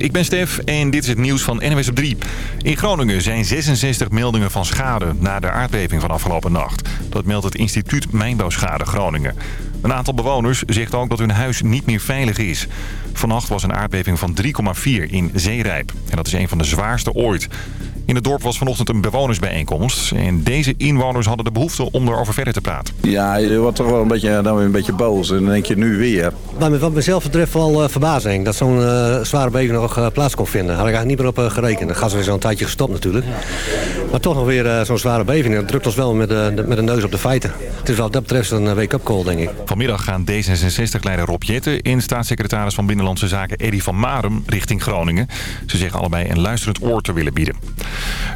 ik ben Stef en dit is het nieuws van NWS op 3. In Groningen zijn 66 meldingen van schade na de aardbeving van afgelopen nacht. Dat meldt het instituut Mijnbouwschade Groningen. Een aantal bewoners zegt ook dat hun huis niet meer veilig is. Vannacht was een aardbeving van 3,4 in Zeerijp. En dat is een van de zwaarste ooit. In het dorp was vanochtend een bewonersbijeenkomst. En deze inwoners hadden de behoefte om erover verder te praten. Ja, je wordt toch wel een beetje, dan weer een beetje boos. En dan denk je nu weer. Maar wat mezelf betreft wel uh, verbazing dat zo'n uh, zware beving nog uh, plaats kon vinden. Had ik eigenlijk niet meer op gerekend. De gas is al een tijdje gestopt natuurlijk. Maar toch nog weer zo'n zware beving. Dat drukt ons wel met, de, met de neus op de feiten. Het is wat dat betreft een wake-up call, denk ik. Vanmiddag gaan D66-leider Rob Jetten en staatssecretaris van Binnenlandse Zaken Eddy van Marem richting Groningen. Ze zeggen allebei een luisterend oor te willen bieden.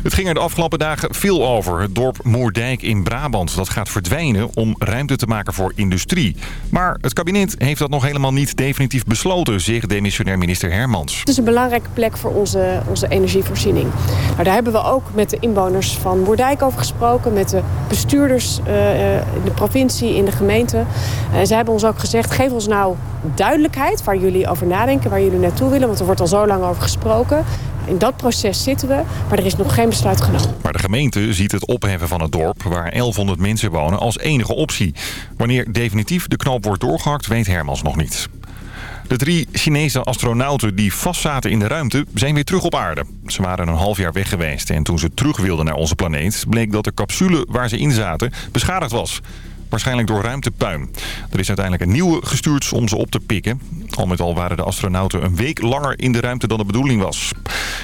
Het ging er de afgelopen dagen veel over. Het dorp Moerdijk in Brabant dat gaat verdwijnen om ruimte te maken voor industrie. Maar het kabinet heeft dat nog helemaal niet definitief besloten, zegt demissionair minister Hermans. Het is een belangrijke plek voor onze, onze energievoorziening. Nou, daar hebben we ook met de van Moerdijk over gesproken. Met de bestuurders uh, in de provincie, in de gemeente. En uh, zij hebben ons ook gezegd, geef ons nou duidelijkheid waar jullie over nadenken, waar jullie naartoe willen. Want er wordt al zo lang over gesproken. In dat proces zitten we, maar er is nog geen besluit genomen. Maar de gemeente ziet het opheffen van het dorp, waar 1100 mensen wonen, als enige optie. Wanneer definitief de knoop wordt doorgehakt, weet Hermans nog niet. De drie Chinese astronauten die vastzaten in de ruimte zijn weer terug op aarde. Ze waren een half jaar weg geweest en toen ze terug wilden naar onze planeet... bleek dat de capsule waar ze in zaten beschadigd was. Waarschijnlijk door ruimtepuin. Er is uiteindelijk een nieuwe gestuurd om ze op te pikken. Al met al waren de astronauten een week langer in de ruimte dan de bedoeling was.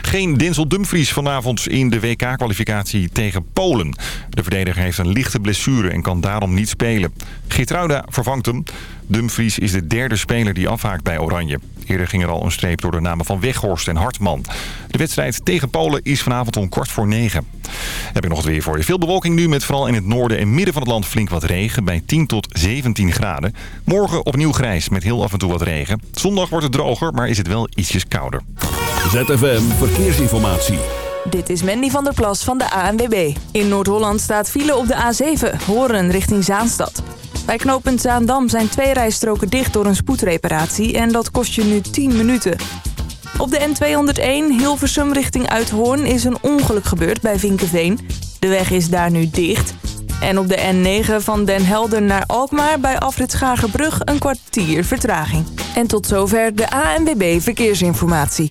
Geen Denzel Dumfries vanavond in de WK-kwalificatie tegen Polen. De verdediger heeft een lichte blessure en kan daarom niet spelen. Geertruida vervangt hem. Dumfries is de derde speler die afhaakt bij Oranje. Eerder ging er al een streep door de namen van Weghorst en Hartman. De wedstrijd tegen Polen is vanavond om kwart voor negen. Heb ik nog het weer voor je. Veel bewolking nu met vooral in het noorden en midden van het land flink wat regen. Bij 10 tot 17 graden. Morgen opnieuw grijs met heel af en toe wat regen. Zondag wordt het droger, maar is het wel ietsjes kouder. ZFM Verkeersinformatie. Dit is Mandy van der Plas van de ANWB. In Noord-Holland staat file op de A7, Horen richting Zaanstad. Bij knooppunt Zaandam zijn twee rijstroken dicht door een spoedreparatie en dat kost je nu 10 minuten. Op de N201 Hilversum richting Uithoorn is een ongeluk gebeurd bij Vinkenveen. De weg is daar nu dicht. En op de N9 van Den Helder naar Alkmaar bij afrit Schagerbrug een kwartier vertraging. En tot zover de ANWB Verkeersinformatie.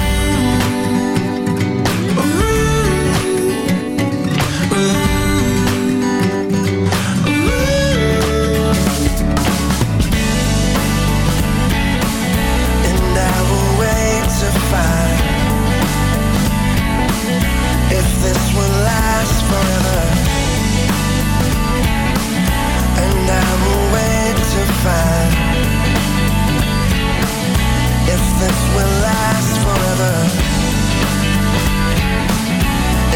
if this will last forever.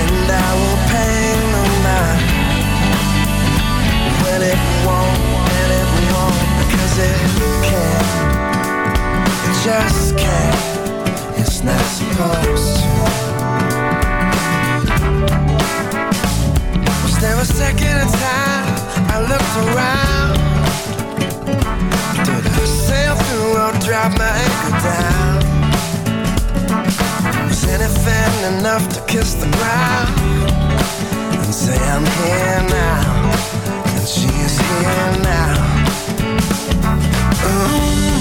And I will pay no mind it won't, and it won't, because it can't. Just can't. It's not supposed. Was there a second time I looked around? wanna drop my anchor down. Is anything enough to kiss the ground and say I'm here now and she is here now? Ooh.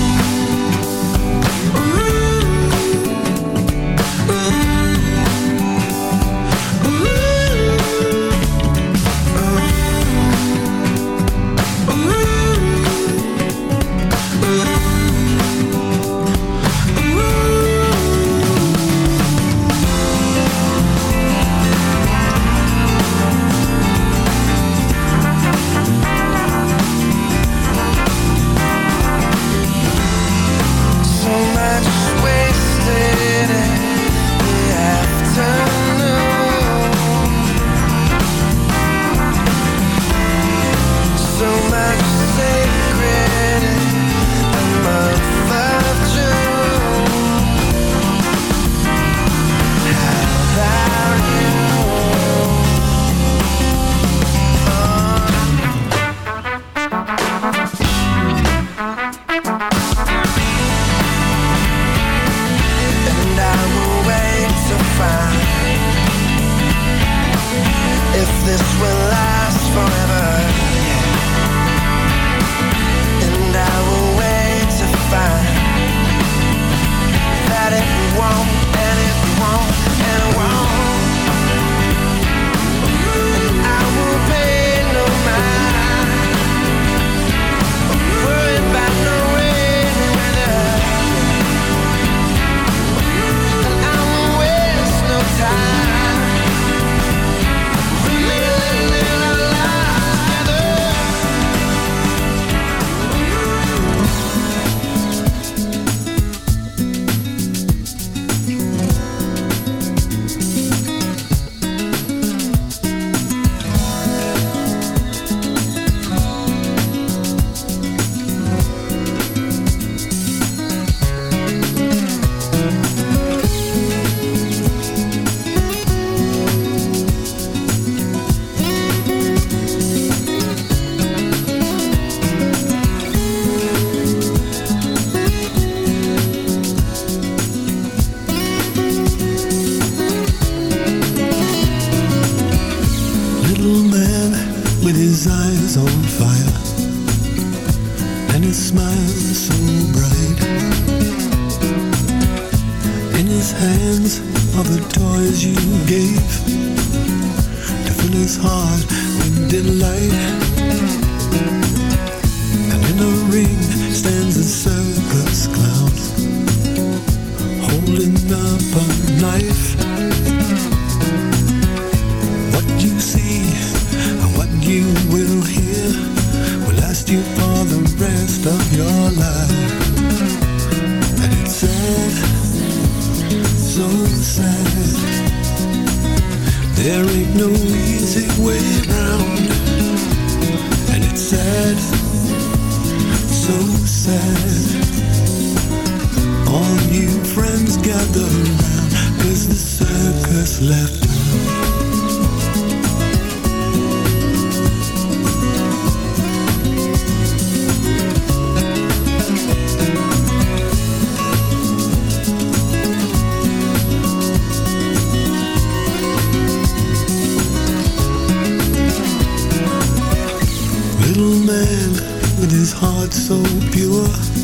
so pure.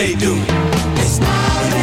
they do. It's not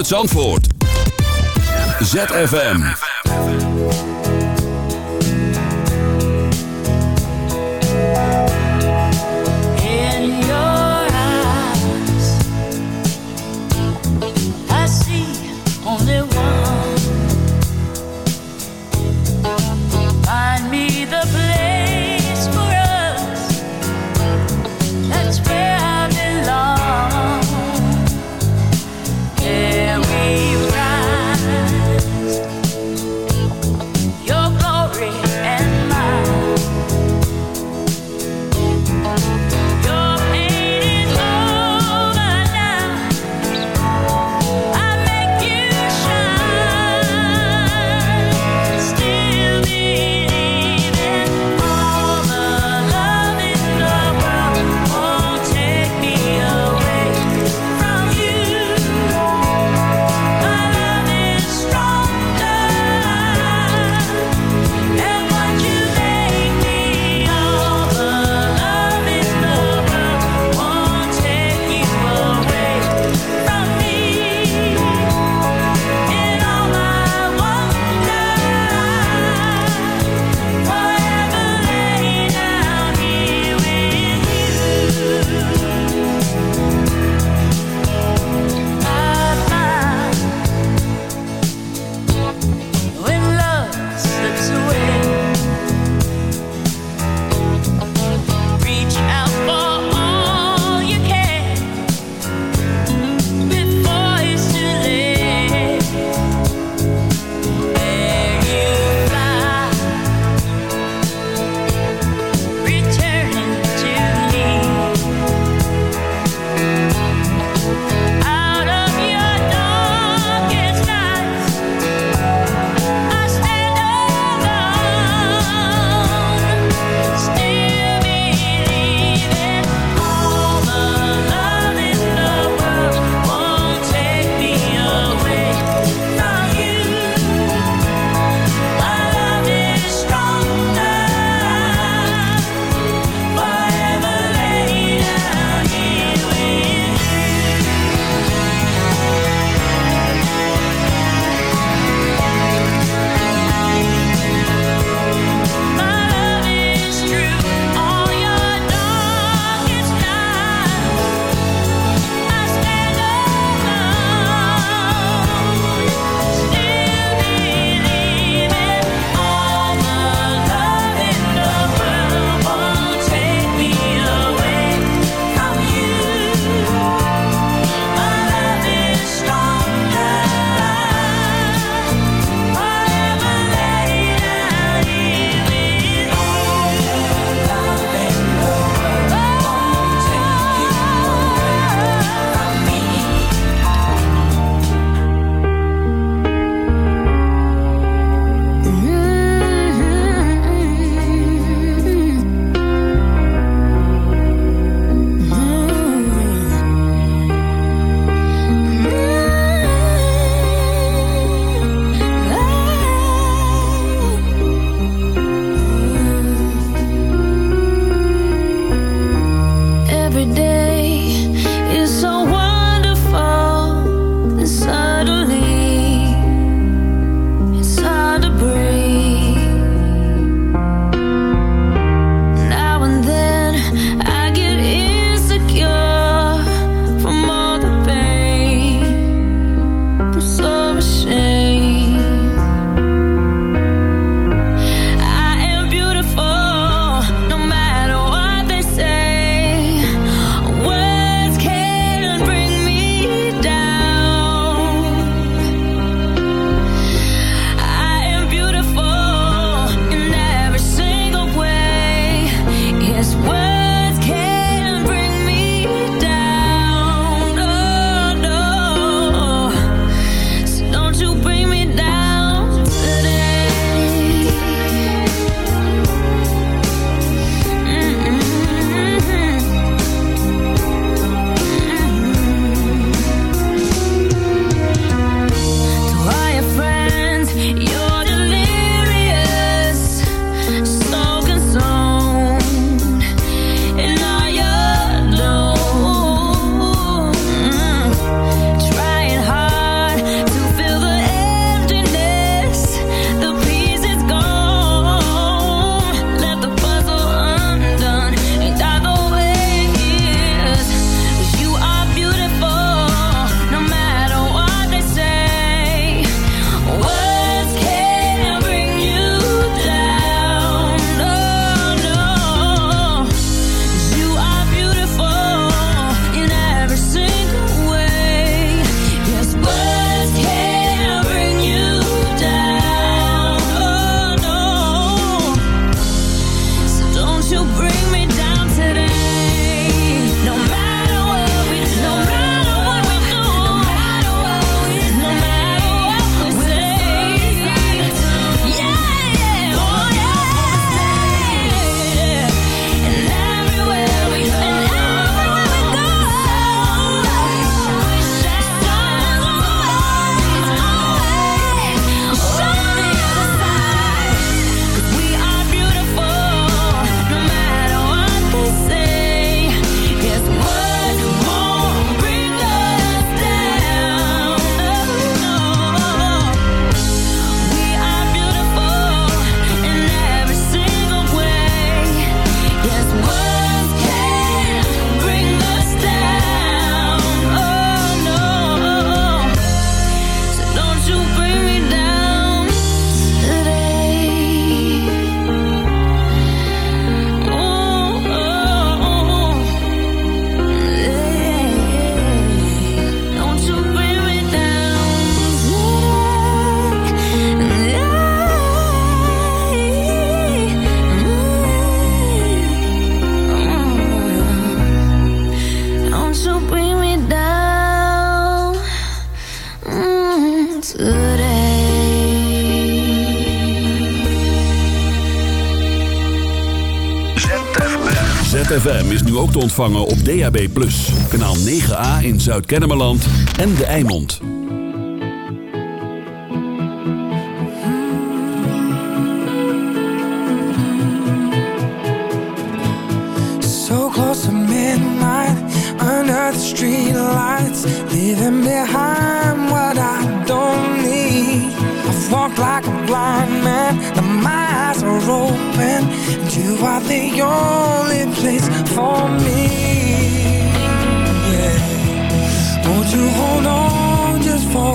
Uit Zandvoort. ZFM. ook te ontvangen op DAB+. Kanaal 9A in Zuid-Kennemerland en De Eimond. So close to midnight, under the streetlights, leaving behind blind man And my eyes are open And you are the only place for me yeah. Won't you hold on just for